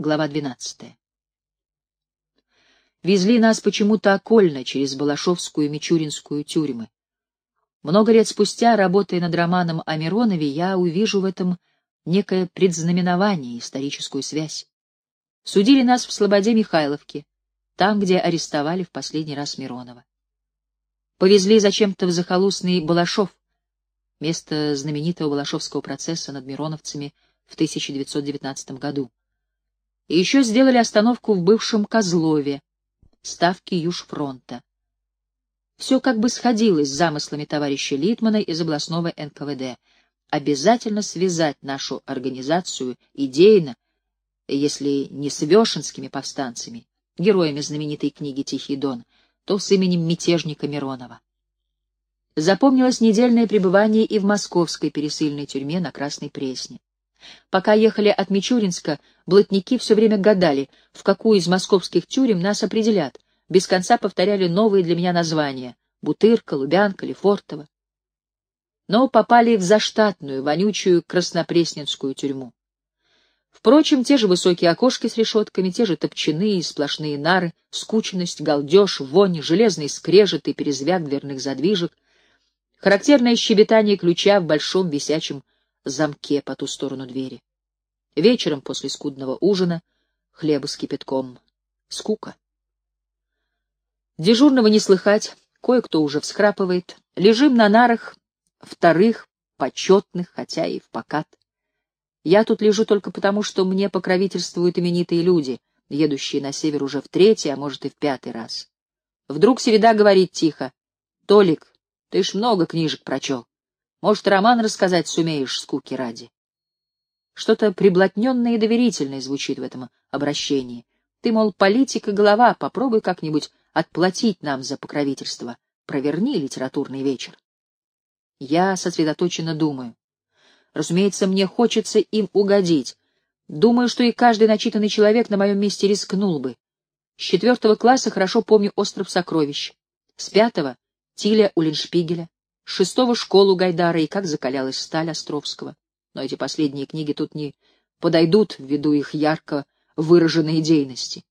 Глава 12. Везли нас почему-то окольно через Балашовскую и Мичуринскую тюрьмы. Много лет спустя, работая над романом о Миронове, я увижу в этом некое предзнаменование, историческую связь. Судили нас в Слободе Михайловке, там, где арестовали в последний раз Миронова. Повезли зачем-то в захолустный Балашов, место знаменитого Балашовского процесса над мироновцами в 1919 году. И еще сделали остановку в бывшем Козлове, ставке Южфронта. Все как бы сходилось с замыслами товарища Литмана из областного НКВД. Обязательно связать нашу организацию идейно, если не с вешенскими повстанцами, героями знаменитой книги «Тихий дон», то с именем мятежника Миронова. Запомнилось недельное пребывание и в московской пересыльной тюрьме на Красной Пресне. Пока ехали от Мичуринска, блатники все время гадали, в какую из московских тюрем нас определят, без конца повторяли новые для меня названия — Бутырка, Лубянка, Лефортово. Но попали в заштатную, вонючую Краснопресненскую тюрьму. Впрочем, те же высокие окошки с решетками, те же топчаны и сплошные нары, скученность, галдеж, вонь, железный скрежет и перезвяк дверных задвижек, характерное щебетание ключа в большом висячем замке по ту сторону двери. Вечером после скудного ужина хлеба с кипятком. Скука. Дежурного не слыхать, кое-кто уже всхрапывает. Лежим на нарах, вторых, почетных, хотя и в покат. Я тут лежу только потому, что мне покровительствуют именитые люди, едущие на север уже в третий, а может и в пятый раз. Вдруг Середа говорит тихо. — Толик, ты ж много книжек прочел. Может, роман рассказать сумеешь, скуки ради. Что-то приблотненное и доверительное звучит в этом обращении. Ты, мол, политик и голова, попробуй как-нибудь отплатить нам за покровительство. Проверни литературный вечер. Я сосредоточенно думаю. Разумеется, мне хочется им угодить. Думаю, что и каждый начитанный человек на моем месте рискнул бы. С четвертого класса хорошо помню «Остров сокровищ». С пятого — Тиля Уллиншпигеля шестого школу Гайдара и как закалялась сталь Островского. Но эти последние книги тут не подойдут ввиду их ярко выраженной идейности.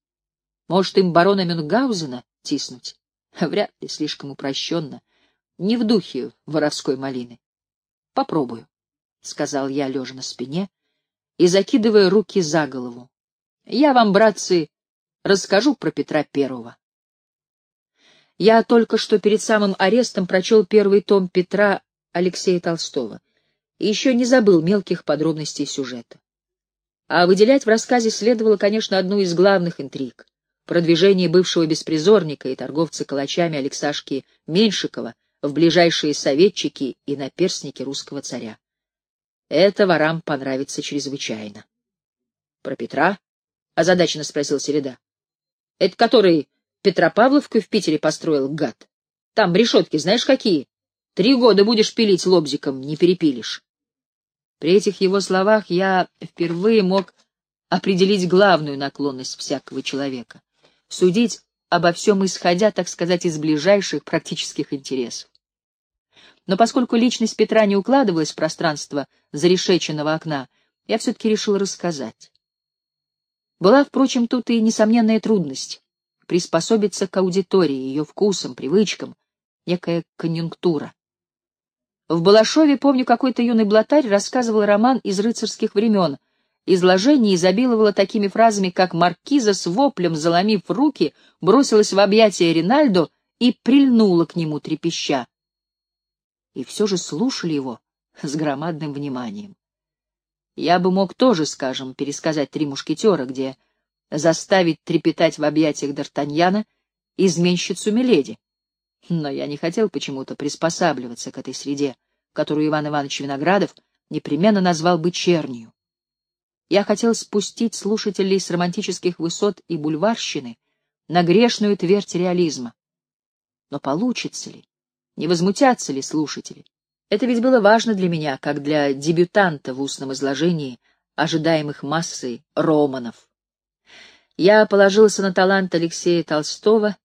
Может, им барона Мюнхгаузена тиснуть? Вряд ли, слишком упрощенно. Не в духе воровской малины. Попробую, — сказал я, лежа на спине и закидывая руки за голову. Я вам, братцы, расскажу про Петра Первого. Я только что перед самым арестом прочел первый том Петра Алексея Толстого и еще не забыл мелких подробностей сюжета. А выделять в рассказе следовало, конечно, одну из главных интриг — продвижение бывшего беспризорника и торговца калачами Алексашки Меньшикова в ближайшие советчики и наперстники русского царя. Это ворам понравится чрезвычайно. — Про Петра? — озадаченно спросил Середа. — Это который Петропавловку в Питере построил, гад. Там решетки знаешь какие? Три года будешь пилить лобзиком, не перепилишь. При этих его словах я впервые мог определить главную наклонность всякого человека — судить обо всем исходя, так сказать, из ближайших практических интересов. Но поскольку личность Петра не укладывалась в пространство зарешеченного окна, я все-таки решил рассказать. Была, впрочем, тут и несомненная трудность приспособиться к аудитории, ее вкусам, привычкам, некая конъюнктура. В Балашове, помню, какой-то юный блатарь рассказывал роман из рыцарских времен. Изложение изобиловало такими фразами, как «Маркиза с воплем, заломив руки, бросилась в объятия Ринальдо и прильнула к нему трепеща». И все же слушали его с громадным вниманием. Я бы мог тоже, скажем, пересказать «Три мушкетера», где заставить трепетать в объятиях Д'Артаньяна изменщицу Миледи. Но я не хотел почему-то приспосабливаться к этой среде, которую Иван Иванович Виноградов непременно назвал бы чернью. Я хотел спустить слушателей с романтических высот и бульварщины на грешную твердь реализма. Но получится ли? Не возмутятся ли слушатели? Это ведь было важно для меня, как для дебютанта в устном изложении ожидаемых массой романов. Я положился на талант Алексея Толстого,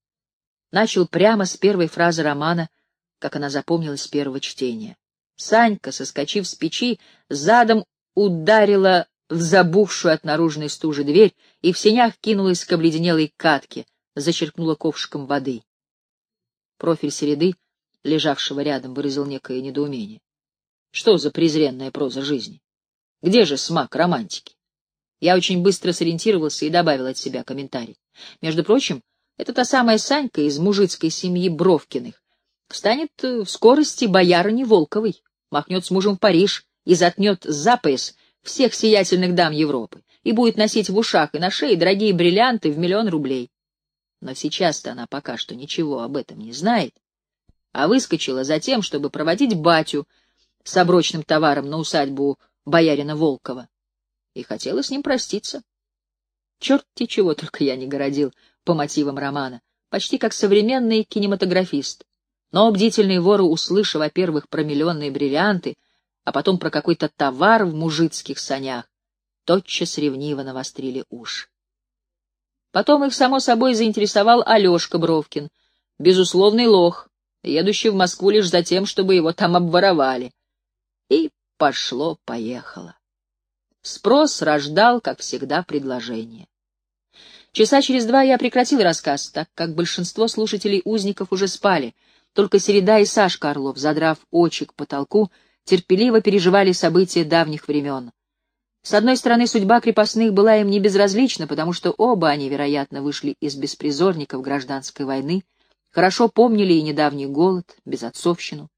начал прямо с первой фразы романа, как она запомнилась с первого чтения. Санька, соскочив с печи, задом ударила в забухшую от наружной стужи дверь и в сенях кинулась к обледенелой катке, зачерпнула ковшиком воды. Профиль Середы, лежавшего рядом, выразил некое недоумение. Что за презренная проза жизни? Где же смак романтики? Я очень быстро сориентировался и добавил от себя комментарий. Между прочим, это та самая Санька из мужицкой семьи Бровкиных. Станет э, в скорости боярыней Волковой, махнет с мужем в Париж и затнет за всех сиятельных дам Европы и будет носить в ушах и на шее дорогие бриллианты в миллион рублей. Но сейчас-то она пока что ничего об этом не знает, а выскочила за тем, чтобы проводить батю с оброчным товаром на усадьбу боярина Волкова, и хотела с ним проститься. Черт-те чего только я не городил по мотивам романа, почти как современный кинематографист. Но бдительные воры, услышав, во-первых, про миллионные бриллианты, а потом про какой-то товар в мужицких санях, тотчас ревниво навострили уши. Потом их, само собой, заинтересовал Алешка Бровкин, безусловный лох, едущий в Москву лишь за тем, чтобы его там обворовали. И пошло-поехало. Спрос рождал, как всегда, предложение. Часа через два я прекратил рассказ, так как большинство слушателей узников уже спали, только Середа и Сашка Орлов, задрав очи к потолку, терпеливо переживали события давних времен. С одной стороны, судьба крепостных была им не безразлична, потому что оба они, вероятно, вышли из беспризорников гражданской войны, хорошо помнили и недавний голод, безотцовщину.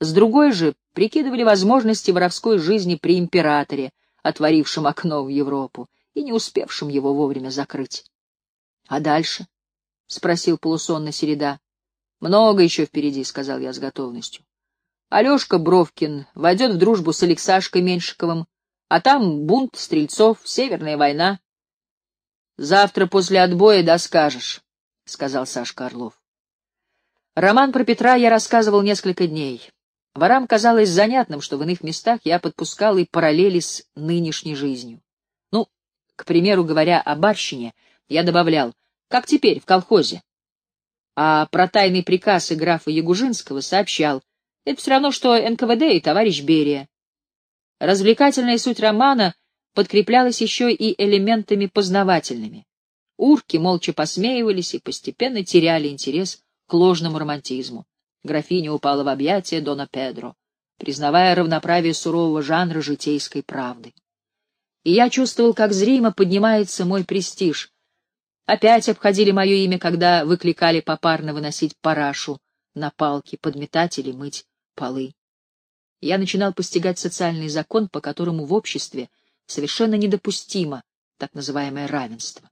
С другой же, прикидывали возможности воровской жизни при императоре, отворившем окно в Европу и не успевшем его вовремя закрыть. — А дальше? — спросил полусонно Середа. — Много еще впереди, — сказал я с готовностью. Алешка Бровкин войдет в дружбу с Алексашкой Меньшиковым, а там бунт, стрельцов, Северная война. — Завтра после отбоя доскажешь, — сказал Сашка Орлов. Роман про Петра я рассказывал несколько дней. Ворам казалось занятным, что в иных местах я подпускал и параллели с нынешней жизнью. Ну, к примеру, говоря о барщине, я добавлял, как теперь в колхозе. А про тайный приказ и графа Ягужинского сообщал, это все равно, что НКВД и товарищ Берия. Развлекательная суть романа подкреплялась еще и элементами познавательными. Урки молча посмеивались и постепенно теряли интерес к ложному романтизму. Графиня упала в объятия Дона Педро, признавая равноправие сурового жанра житейской правды. И я чувствовал, как зримо поднимается мой престиж. Опять обходили мое имя, когда выкликали попарно выносить парашу на палки, подметать или мыть полы. Я начинал постигать социальный закон, по которому в обществе совершенно недопустимо так называемое равенство.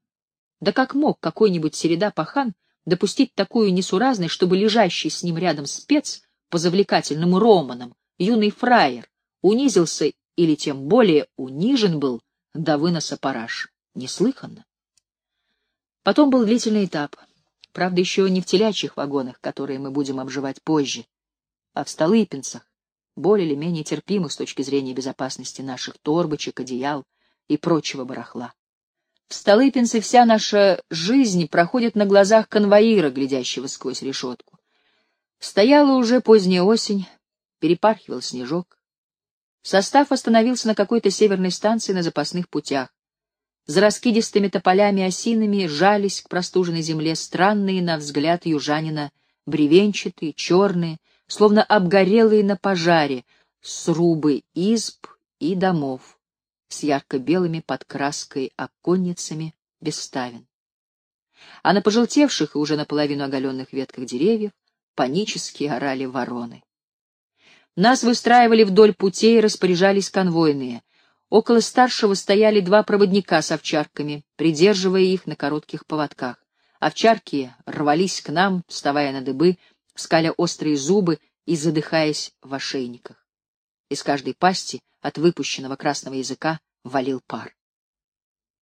Да как мог какой-нибудь середа-пахан допустить такую несуразность, чтобы лежащий с ним рядом спец по завлекательным романам, юный фраер, унизился или тем более унижен был до выноса параш. Неслыханно. Потом был длительный этап. Правда, еще не в телячьих вагонах, которые мы будем обживать позже, а в Столыпинцах, более или менее терпимых с точки зрения безопасности наших торбочек, одеял и прочего барахла. В Столыпинце вся наша жизнь проходит на глазах конвоира, глядящего сквозь решетку. Стояла уже поздняя осень, перепархивал снежок. Состав остановился на какой-то северной станции на запасных путях. За раскидистыми тополями осинами жались к простуженной земле странные, на взгляд южанина, бревенчатые, черные, словно обгорелые на пожаре, срубы изб и домов с ярко-белыми подкраской оконницами без ставен. А на пожелтевших и уже наполовину оголенных ветках деревьев панически орали вороны. Нас выстраивали вдоль путей и распоряжались конвойные. Около старшего стояли два проводника с овчарками, придерживая их на коротких поводках. Овчарки рвались к нам, вставая на дыбы, скаля острые зубы и задыхаясь в ошейниках. Из каждой пасти от выпущенного красного языка валил пар.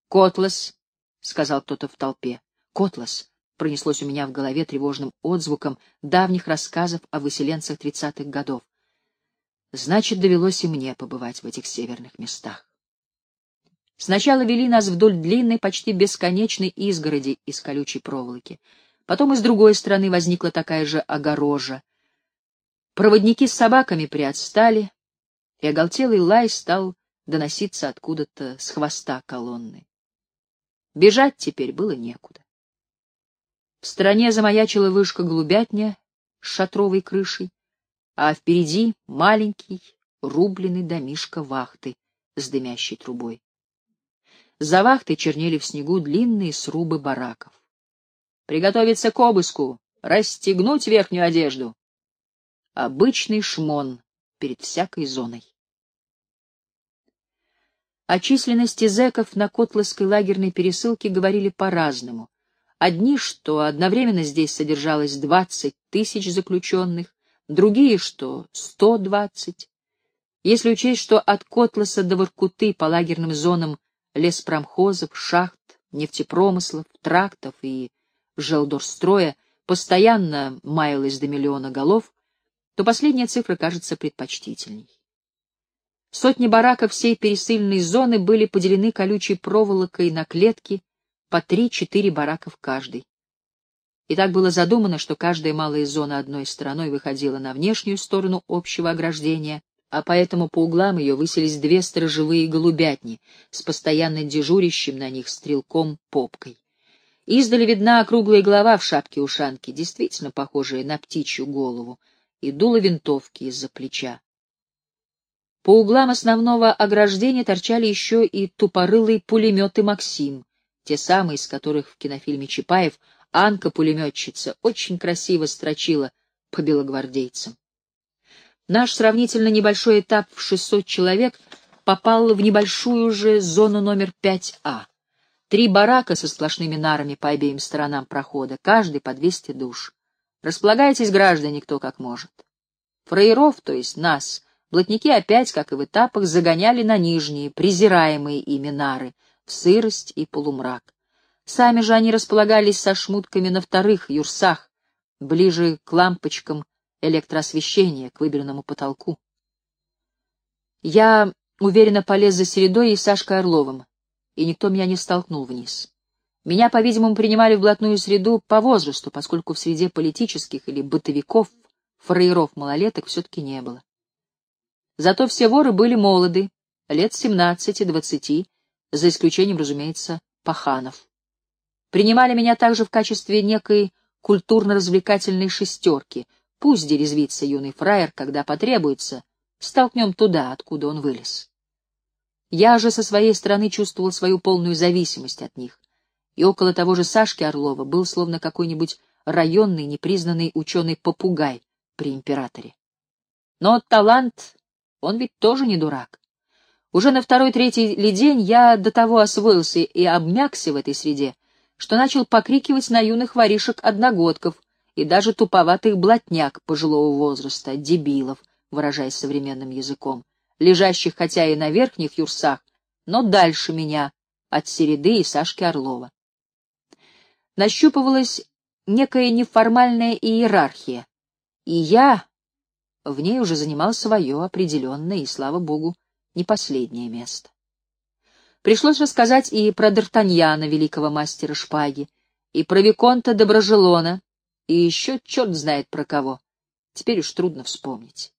«Котлас», — сказал кто-то в толпе. «Котлас», — пронеслось у меня в голове тревожным отзвуком давних рассказов о выселенцах тридцатых годов. Значит, довелось и мне побывать в этих северных местах. Сначала вели нас вдоль длинной, почти бесконечной изгороди из колючей проволоки. Потом и с другой стороны возникла такая же огорожа. Проводники с собаками приотстали, и оголтелый лай стал доноситься откуда-то с хвоста колонны. Бежать теперь было некуда. В стороне замаячила вышка голубятня с шатровой крышей, а впереди маленький рубленый домишко вахты с дымящей трубой. За вахтой чернели в снегу длинные срубы бараков. «Приготовиться к обыску! Расстегнуть верхнюю одежду!» Обычный шмон перед всякой зоной. О численности зэков на Котловской лагерной пересылке говорили по-разному. Одни, что одновременно здесь содержалось двадцать тысяч заключенных, другие, что сто двадцать. Если учесть, что от Котласа до Воркуты по лагерным зонам леспромхозов, шахт, нефтепромыслов, трактов и желдорстроя постоянно маялось до миллиона голов, то последняя цифра кажется предпочтительней. Сотни бараков всей пересыльной зоны были поделены колючей проволокой на клетки по три-четыре барака в каждой. И так было задумано, что каждая малая зона одной стороной выходила на внешнюю сторону общего ограждения, а поэтому по углам ее высились две сторожевые голубятни с постоянно дежурящим на них стрелком попкой. Издали видна округлая голова в шапке-ушанке, действительно похожая на птичью голову, и дуло винтовки из-за плеча. По углам основного ограждения торчали еще и тупорылые пулеметы «Максим», те самые, из которых в кинофильме Чапаев Анка-пулеметчица очень красиво строчила по белогвардейцам. Наш сравнительно небольшой этап в 600 человек попал в небольшую же зону номер 5А. Три барака со сплошными нарами по обеим сторонам прохода, каждый по 200 душ. Располагайтесь, граждане, кто как может. Фраеров, то есть нас, Блатники опять, как и в этапах, загоняли на нижние, презираемые ими нары, в сырость и полумрак. Сами же они располагались со шмутками на вторых юрсах, ближе к лампочкам электроосвещения, к выбранному потолку. Я уверенно полез за Середой и Сашкой Орловым, и никто меня не столкнул вниз. Меня, по-видимому, принимали в блатную среду по возрасту, поскольку в среде политических или бытовиков, фраеров-малолеток все-таки не было. Зато все воры были молоды, лет семнадцати-двадцати, за исключением, разумеется, паханов. Принимали меня также в качестве некой культурно-развлекательной шестерки. Пусть дерезвится юный фраер, когда потребуется, столкнем туда, откуда он вылез. Я же со своей стороны чувствовал свою полную зависимость от них, и около того же Сашки Орлова был словно какой-нибудь районный непризнанный ученый-попугай при императоре. Но талант он ведь тоже не дурак. Уже на второй-третий ли день я до того освоился и обмякся в этой среде, что начал покрикивать на юных воришек-одногодков и даже туповатых блатняк пожилого возраста, дебилов, выражаясь современным языком, лежащих хотя и на верхних юрсах, но дальше меня, от Середы и Сашки Орлова. Нащупывалась некая неформальная иерархия, и я, в ней уже занимал свое определенное и, слава богу, не последнее место. Пришлось рассказать и про Д'Артаньяна, великого мастера шпаги, и про Виконта Доброжелона, и еще черт знает про кого. Теперь уж трудно вспомнить.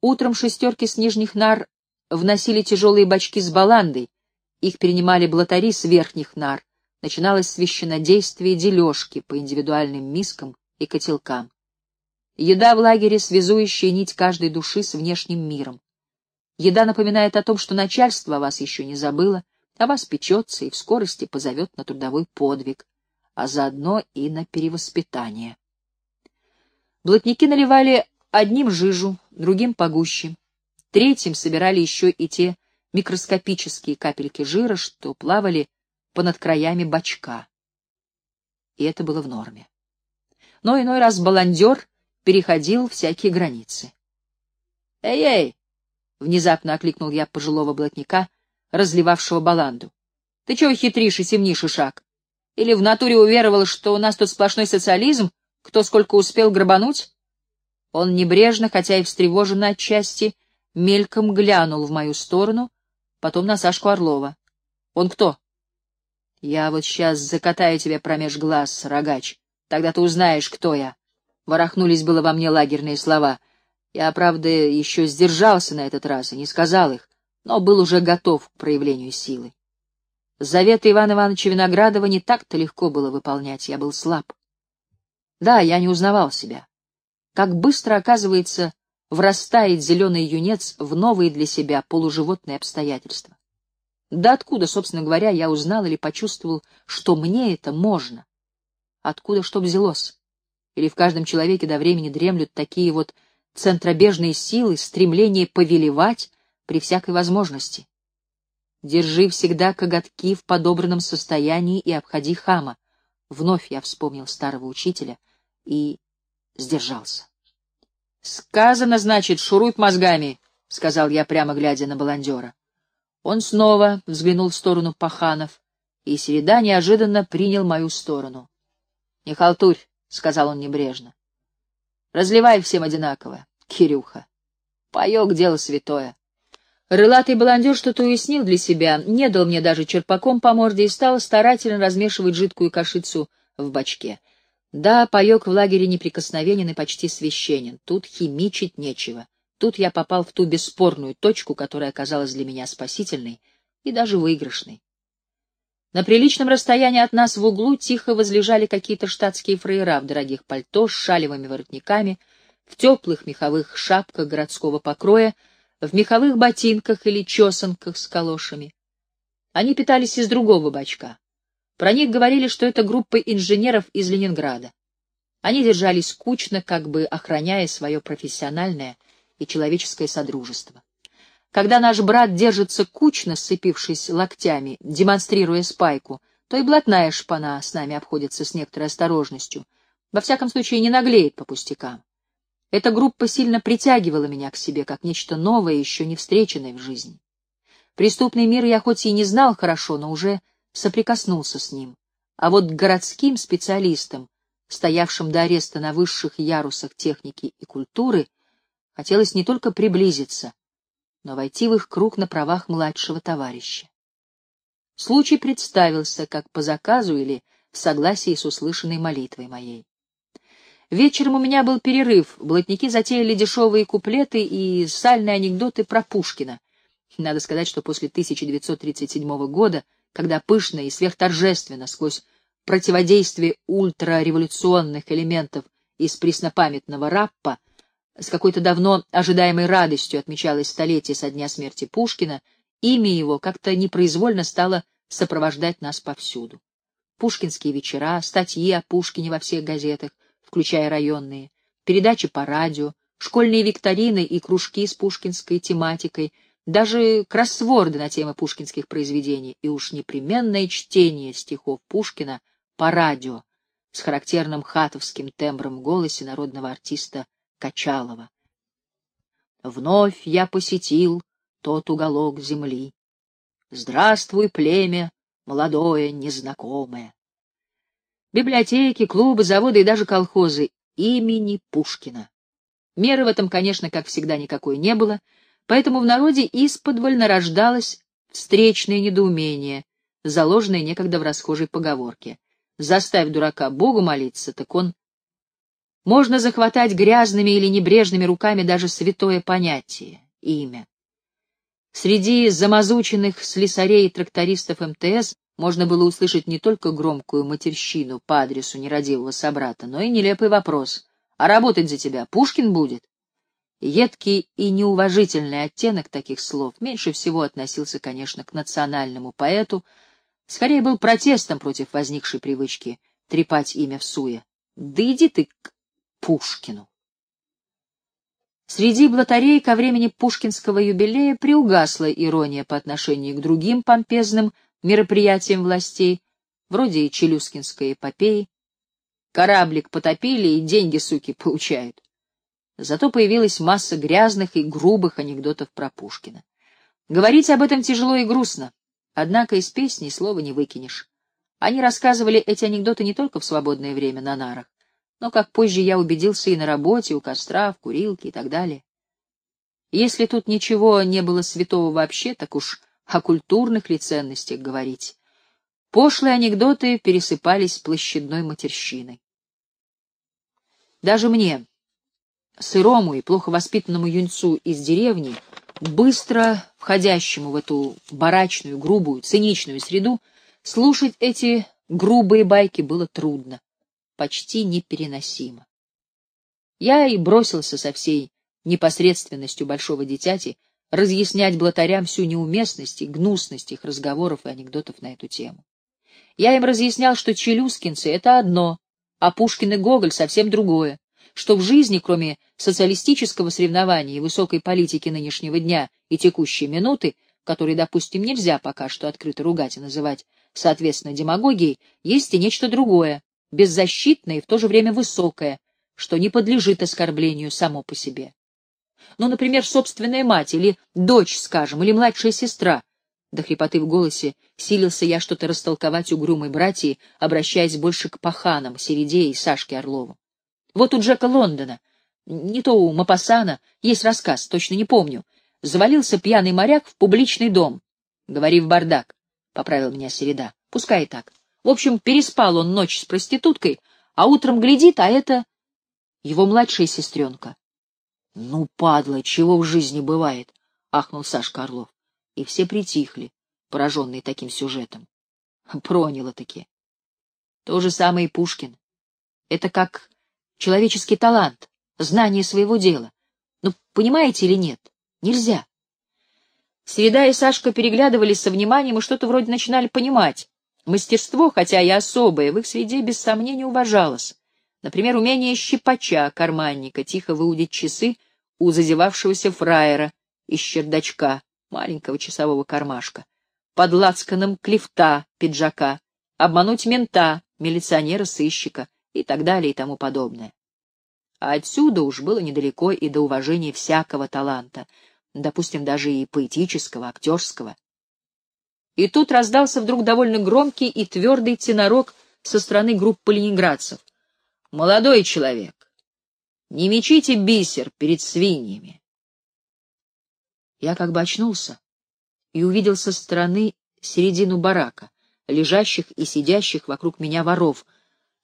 Утром шестерки с нижних нар вносили тяжелые бачки с баландой, их перенимали блатари с верхних нар, начиналось священнодействие дележки по индивидуальным мискам и котелкам. Еда в лагере — связующая нить каждой души с внешним миром. Еда напоминает о том, что начальство вас еще не забыло, о вас печется и в скорости позовет на трудовой подвиг, а заодно и на перевоспитание. Блатники наливали одним жижу, другим погуще, третьим собирали еще и те микроскопические капельки жира, что плавали понад краями бачка. И это было в норме. Но иной раз баландер переходил всякие границы. «Эй-эй!» — внезапно окликнул я пожилого блатника, разливавшего баланду. «Ты чего хитришь и темнишь, шаг? Или в натуре уверовал, что у нас тут сплошной социализм, кто сколько успел грабануть?» Он небрежно, хотя и встревоженно отчасти, мельком глянул в мою сторону, потом на Сашку Орлова. «Он кто?» «Я вот сейчас закатаю тебя промеж глаз, рогач. Тогда ты узнаешь, кто я». Ворохнулись было во мне лагерные слова. Я, правда, еще сдержался на этот раз и не сказал их. но был уже готов к проявлению силы. Заветы Ивана Ивановича Виноградова не так-то легко было выполнять, я был слаб. Да, я не узнавал себя. Как быстро, оказывается, врастает зеленый юнец в новые для себя полуживотные обстоятельства. Да откуда, собственно говоря, я узнал или почувствовал, что мне это можно? Откуда что взялось? Или в каждом человеке до времени дремлют такие вот центробежные силы, стремление повелевать при всякой возможности? Держи всегда коготки в подобранном состоянии и обходи хама. Вновь я вспомнил старого учителя и сдержался. «Сказано, значит, шуруй мозгами», — сказал я, прямо глядя на баландера. Он снова взглянул в сторону паханов, и Середа неожиданно принял мою сторону. — Не халтурь, — сказал он небрежно. — Разливай всем одинаково, Кирюха. Паек — дело святое. Рылатый баландер что-то уяснил для себя, не дал мне даже черпаком по морде и стал старательно размешивать жидкую кашицу в бачке. Да, паек в лагере неприкосновенен и почти священен, тут химичить нечего. Тут я попал в ту бесспорную точку, которая оказалась для меня спасительной и даже выигрышной. На приличном расстоянии от нас в углу тихо возлежали какие-то штатские фраера в дорогих пальто с шалевыми воротниками, в теплых меховых шапках городского покроя, в меховых ботинках или чесанках с калошами. Они питались из другого бачка. Про них говорили, что это группа инженеров из Ленинграда. Они держались кучно, как бы охраняя свое профессиональное и человеческое содружество. Когда наш брат держится кучно, сцепившись локтями, демонстрируя спайку, то и блатная шпана с нами обходится с некоторой осторожностью, во всяком случае не наглеет по пустякам. Эта группа сильно притягивала меня к себе, как нечто новое, еще не встреченное в жизни. Преступный мир я хоть и не знал хорошо, но уже соприкоснулся с ним. А вот городским специалистам, стоявшим до ареста на высших ярусах техники и культуры, Хотелось не только приблизиться, но войти в их круг на правах младшего товарища. Случай представился как по заказу или в согласии с услышанной молитвой моей. Вечером у меня был перерыв, блатники затеяли дешевые куплеты и сальные анекдоты про Пушкина. Надо сказать, что после 1937 года, когда пышно и сверхторжественно сквозь противодействие ультрареволюционных элементов из преснопамятного раппа с какой-то давно ожидаемой радостью отмечалось столетие со дня смерти Пушкина, имя его как-то непроизвольно стало сопровождать нас повсюду. Пушкинские вечера, статьи о Пушкине во всех газетах, включая районные, передачи по радио, школьные викторины и кружки с пушкинской тематикой, даже кроссворды на темы пушкинских произведений и уж непременное чтение стихов Пушкина по радио с характерным хатовским тембром в голосе народного артиста Качалова. Вновь я посетил тот уголок земли. Здравствуй, племя, молодое, незнакомое. Библиотеки, клубы, заводы и даже колхозы имени Пушкина. Меры в этом, конечно, как всегда, никакой не было, поэтому в народе исподволь нарождалось встречное недоумение, заложенное некогда в расхожей поговорке. «Заставь дурака Богу молиться, так он можно захватать грязными или небрежными руками даже святое понятие — имя. Среди замазученных слесарей и трактористов МТС можно было услышать не только громкую матерщину по адресу нерадивого собрата, но и нелепый вопрос «А работать за тебя Пушкин будет?» Едкий и неуважительный оттенок таких слов меньше всего относился, конечно, к национальному поэту, скорее был протестом против возникшей привычки трепать имя в суе. Да иди ты к Пушкину. Среди блатарей ко времени пушкинского юбилея приугасла ирония по отношению к другим помпезным мероприятиям властей, вроде Челюскинской эпопеи. Кораблик потопили и деньги, суки, получают. Зато появилась масса грязных и грубых анекдотов про Пушкина. Говорить об этом тяжело и грустно, однако из песни слова не выкинешь. Они рассказывали эти анекдоты не только в свободное время на нарах, но, как позже я убедился, и на работе, у костра, в курилке и так далее. Если тут ничего не было святого вообще, так уж о культурных ли ценностях говорить. Пошлые анекдоты пересыпались площадной матерщиной. Даже мне, сырому и плохо воспитанному юнцу из деревни, быстро входящему в эту барачную, грубую, циничную среду, слушать эти грубые байки было трудно, почти непереносимо. Я и бросился со всей непосредственностью большого дитяти разъяснять блатарям всю неуместность и гнусность их разговоров и анекдотов на эту тему. Я им разъяснял, что челюскинцы — это одно, а Пушкин и Гоголь — совсем другое, что в жизни, кроме социалистического соревнования и высокой политики нынешнего дня и текущей минуты, которые, допустим, нельзя пока что открыто ругать и называть, соответственно, демагогией, есть и нечто другое, беззащитное и в то же время высокое, что не подлежит оскорблению само по себе. Ну, например, собственная мать или дочь, скажем, или младшая сестра. До хрипоты в голосе силился я что-то растолковать угрюмой братьи, обращаясь больше к паханам, Середе и Сашке Орлову. Вот у Джека Лондона, не то у Мапасана, есть рассказ, точно не помню. Завалился пьяный моряк в публичный дом. Говори в бардак, — поправил меня Середа. Пускай и так. В общем, переспал он ночь с проституткой, а утром глядит, а это его младшая сестренка. — Ну, падла, чего в жизни бывает? — ахнул Сашка Орлов. И все притихли, пораженные таким сюжетом. Проняло-таки. То же самое и Пушкин. Это как человеческий талант, знание своего дела. Ну, понимаете или нет? Нельзя. Среда и Сашка переглядывались со вниманием и что-то вроде начинали понимать. Мастерство, хотя и особое, в их среде без сомнения уважалось. Например, умение щипача, карманника, тихо выудить часы у зазевавшегося фраера из чердачка, маленького часового кармашка, под лацканом клифта пиджака, обмануть мента, милиционера-сыщика и так далее и тому подобное. А отсюда уж было недалеко и до уважения всякого таланта, допустим, даже и поэтического, актерского. И тут раздался вдруг довольно громкий и твердый тенорок со стороны группы ленинградцев. «Молодой человек, не мечите бисер перед свиньями. Я как бы очнулся и увидел со стороны середину барака, лежащих и сидящих вокруг меня воров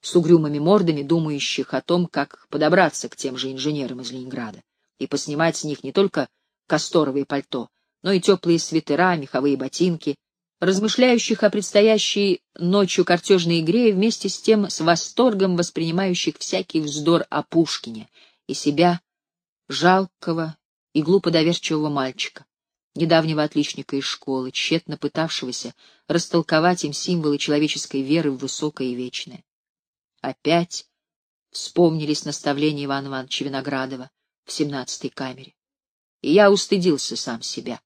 с угрюмыми мордами, думающих о том, как подобраться к тем же инженерам из Ленинграда и поснимать с них не только касторовые пальто, но и теплые свитера, меховые ботинки, размышляющих о предстоящей ночью картежной игре и вместе с тем с восторгом воспринимающих всякий вздор о Пушкине и себя, жалкого и глупо доверчивого мальчика, недавнего отличника из школы, тщетно пытавшегося растолковать им символы человеческой веры в высокое и вечное. Опять вспомнились наставления Ивана Ивановича Виноградова в семнадцатой камере, и я устыдился сам себя.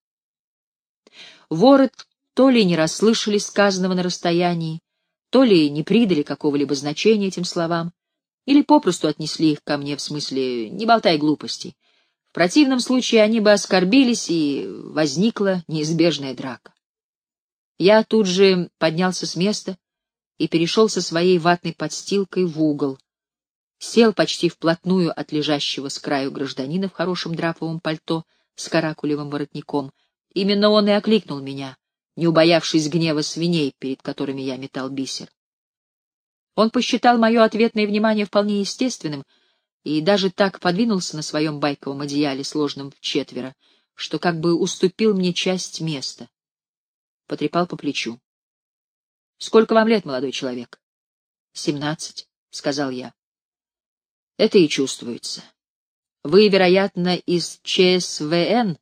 Ворот то ли не расслышали сказанного на расстоянии, то ли не придали какого-либо значения этим словам, или попросту отнесли их ко мне в смысле «не болтай глупостей». В противном случае они бы оскорбились, и возникла неизбежная драка. Я тут же поднялся с места и перешел со своей ватной подстилкой в угол, сел почти вплотную от лежащего с краю гражданина в хорошем драповом пальто с каракулевым воротником. Именно он и окликнул меня не убоявшись гнева свиней, перед которыми я метал бисер. Он посчитал мое ответное внимание вполне естественным и даже так подвинулся на своем байковом одеяле, сложном в четверо, что как бы уступил мне часть места. Потрепал по плечу. — Сколько вам лет, молодой человек? — Семнадцать, — сказал я. — Это и чувствуется. Вы, вероятно, из ЧСВН?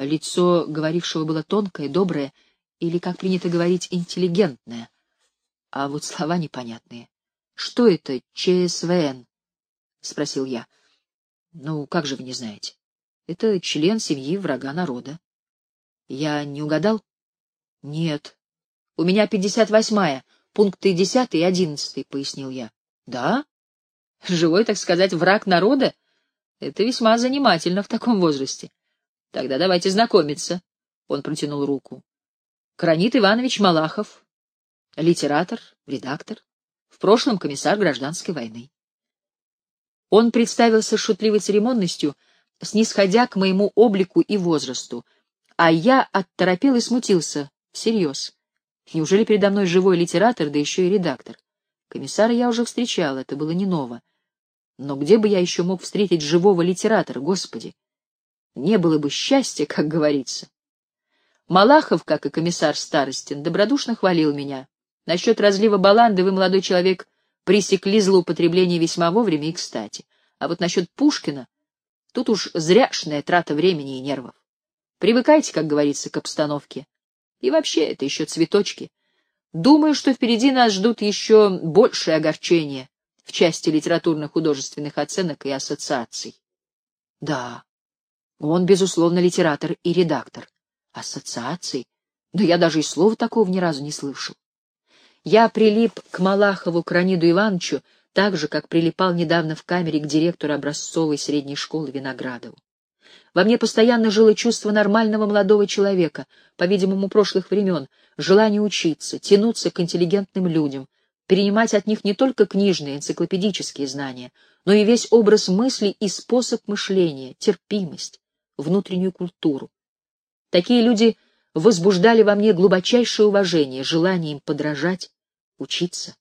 Лицо говорившего было тонкое, доброе или, как принято говорить, интеллигентное. А вот слова непонятные. — Что это ЧСВН? — спросил я. — Ну, как же вы не знаете? Это член семьи врага народа. — Я не угадал? — Нет. У меня пятьдесят восьмая, пункты десятый и одиннадцатый, — пояснил я. — Да? Живой, так сказать, враг народа? Это весьма занимательно в таком возрасте. Тогда давайте знакомиться. Он протянул руку. Кранит Иванович Малахов, литератор, редактор, в прошлом комиссар гражданской войны. Он представился шутливой церемонностью, снисходя к моему облику и возрасту, а я отторопел и смутился, всерьез. Неужели передо мной живой литератор, да еще и редактор? Комиссара я уже встречал, это было не ново. Но где бы я еще мог встретить живого литератора, господи? Не было бы счастья, как говорится. Малахов, как и комиссар Старостин, добродушно хвалил меня. Насчет разлива баланды вы, молодой человек, пресекли злоупотребление весьма вовремя и кстати. А вот насчет Пушкина, тут уж зряшная трата времени и нервов. Привыкайте, как говорится, к обстановке. И вообще, это еще цветочки. Думаю, что впереди нас ждут еще большие огорчения в части литературно-художественных оценок и ассоциаций. Да, он, безусловно, литератор и редактор. Ассоциаций? Но я даже и слова такого ни разу не слышал. Я прилип к Малахову, к Раниду Ивановичу, так же, как прилипал недавно в камере к директору образцовой средней школы Виноградову. Во мне постоянно жило чувство нормального молодого человека, по-видимому, прошлых времен, желание учиться, тянуться к интеллигентным людям, перенимать от них не только книжные, энциклопедические знания, но и весь образ мысли и способ мышления, терпимость, внутреннюю культуру. Такие люди возбуждали во мне глубочайшее уважение, желание им подражать, учиться.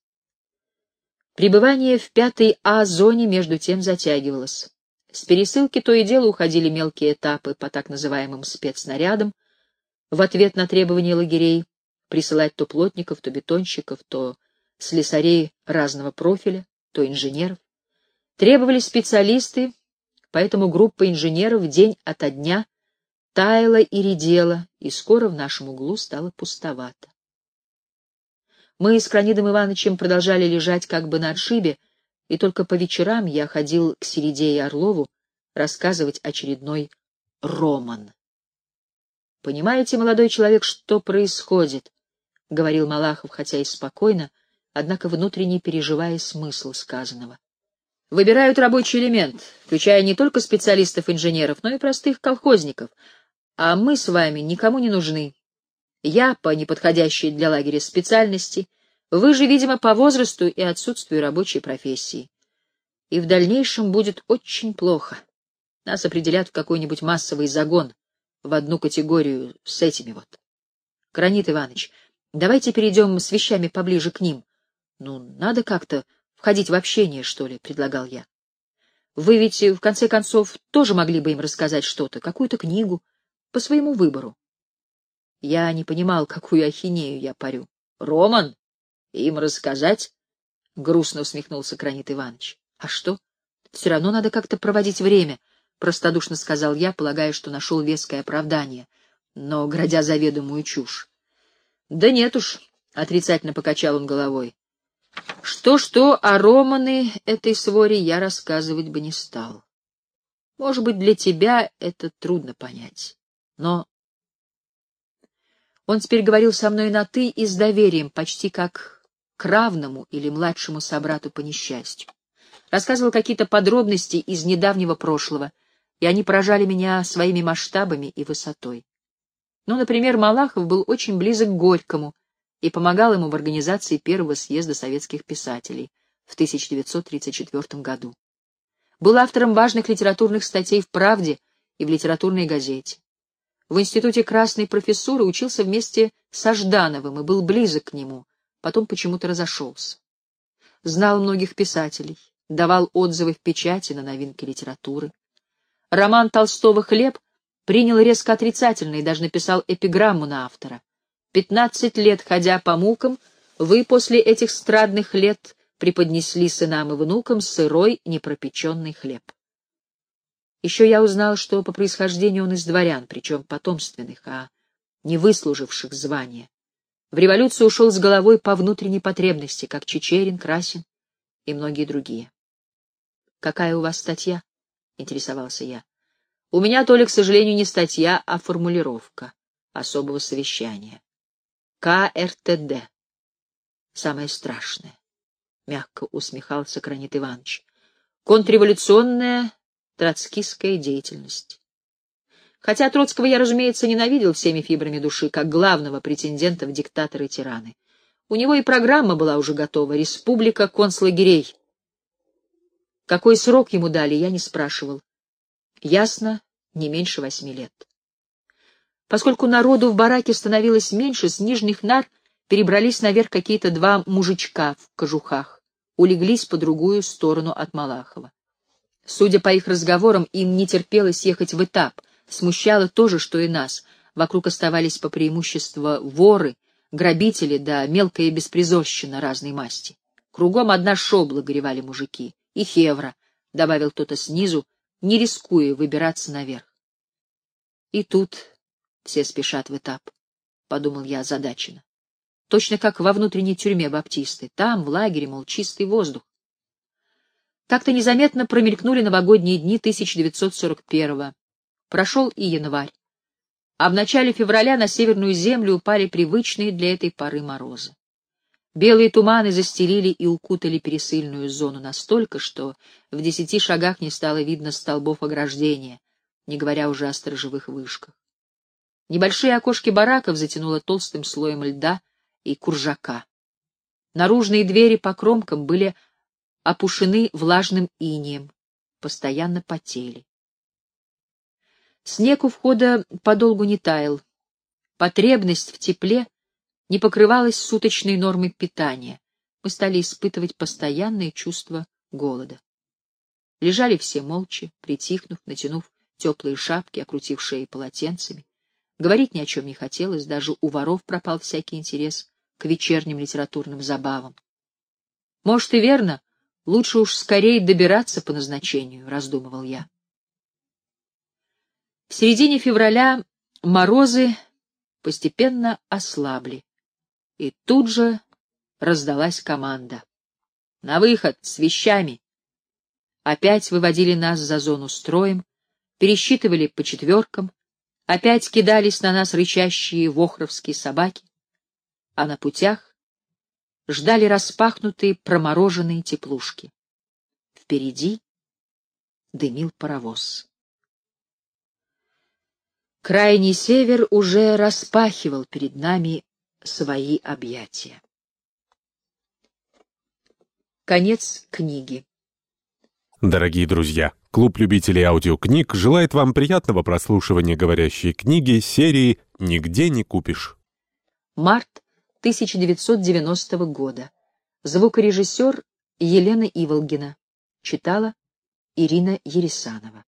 Пребывание в пятой А-зоне между тем затягивалось. С пересылки то и дело уходили мелкие этапы по так называемым спецснарядам, в ответ на требования лагерей присылать то плотников, то бетонщиков, то слесарей разного профиля, то инженеров. Требовались специалисты, поэтому группа инженеров день ото дня таяла и редела, и скоро в нашем углу стало пустовато. Мы с Кранидом Ивановичем продолжали лежать как бы на отшибе, и только по вечерам я ходил к Середе и Орлову рассказывать очередной роман. «Понимаете, молодой человек, что происходит?» — говорил Малахов, хотя и спокойно, однако внутренне переживая смысл сказанного. Выбирают рабочий элемент, включая не только специалистов-инженеров, но и простых колхозников. А мы с вами никому не нужны. Я по неподходящей для лагеря специальности, вы же, видимо, по возрасту и отсутствию рабочей профессии. И в дальнейшем будет очень плохо. Нас определят в какой-нибудь массовый загон, в одну категорию с этими вот. Гранит Иванович, давайте перейдем с вещами поближе к ним. Ну, надо как-то входить в общение, что ли, — предлагал я. Вы ведь, в конце концов, тоже могли бы им рассказать что-то, какую-то книгу, по своему выбору. Я не понимал, какую ахинею я парю. — Роман, им рассказать? — грустно усмехнулся Кранит Иванович. — А что? Все равно надо как-то проводить время, — простодушно сказал я, полагая, что нашел веское оправдание, но гродя заведомую чушь. — Да нет уж, — отрицательно покачал он головой. Что-что, а Романы этой своре я рассказывать бы не стал. Может быть, для тебя это трудно понять, но... Он теперь говорил со мной на «ты» и с доверием, почти как к равному или младшему собрату по несчастью. Рассказывал какие-то подробности из недавнего прошлого, и они поражали меня своими масштабами и высотой. Ну, например, Малахов был очень близок к Горькому, и помогал ему в организации первого съезда советских писателей в 1934 году. Был автором важных литературных статей в «Правде» и в литературной газете. В Институте Красной профессуры учился вместе с Аждановым и был близок к нему, потом почему-то разошелся. Знал многих писателей, давал отзывы в печати на новинки литературы. Роман Толстого «Хлеб» принял резко отрицательно и даже написал эпиграмму на автора. Пятнадцать лет ходя по мукам, вы после этих страдных лет преподнесли сынам и внукам сырой непропеченный хлеб. Еще я узнал, что по происхождению он из дворян, причем потомственных, а не выслуживших звания. В революцию ушел с головой по внутренней потребности, как Чечерин, Красин и многие другие. «Какая у вас статья?» — интересовался я. «У меня, то ли, к сожалению, не статья, а формулировка особого совещания. КРТД. Самое страшное, — мягко усмехался Кранит Иванович. Контрреволюционная троцкистская деятельность. Хотя Троцкого я, разумеется, ненавидел всеми фибрами души, как главного претендента в диктаторы-тираны. У него и программа была уже готова — «Республика концлагерей». Какой срок ему дали, я не спрашивал. Ясно, не меньше восьми лет. Поскольку народу в бараке становилось меньше, с нижних нар перебрались наверх какие-то два мужичка в кожухах, улеглись по другую сторону от Малахова. Судя по их разговорам, им не терпелось ехать в этап, смущало то же, что и нас. Вокруг оставались по преимуществу воры, грабители да мелкая беспризорщина разной масти. Кругом одна шобла горевали мужики. И хевра, — добавил кто-то снизу, не рискуя выбираться наверх. И тут все спешат в этап, — подумал я озадаченно. Точно как во внутренней тюрьме баптисты. Там, в лагере, мол, чистый воздух. Как-то незаметно промелькнули новогодние дни 1941-го. Прошел и январь. А в начале февраля на северную землю упали привычные для этой поры морозы. Белые туманы застелили и укутали пересыльную зону настолько, что в десяти шагах не стало видно столбов ограждения, не говоря уже о сторожевых вышках. Небольшие окошки бараков затянуло толстым слоем льда и куржака. Наружные двери по кромкам были опушены влажным инием, постоянно потели. Снег у входа подолгу не таял. Потребность в тепле не покрывалась суточной нормой питания. Мы стали испытывать постоянное чувство голода. Лежали все молча, притихнув, натянув теплые шапки, окрутив шеи полотенцами. Говорить ни о чем не хотелось, даже у воров пропал всякий интерес к вечерним литературным забавам. Может, и верно, лучше уж скорее добираться по назначению, — раздумывал я. В середине февраля морозы постепенно ослабли, и тут же раздалась команда. «На выход! С вещами!» Опять выводили нас за зону строем, пересчитывали по четверкам, опять кидались на нас рычащие вохровские собаки, а на путях ждали распахнутые промороженные теплушки. Впереди дымил паровоз. Крайний север уже распахивал перед нами свои объятия. Конец книги. Дорогие друзья, клуб любителей аудиокниг желает вам приятного прослушивания говорящей книги серии «Нигде не купишь». Март 1990 года. Звукорежиссер Елена Иволгина. Читала Ирина Ересанова.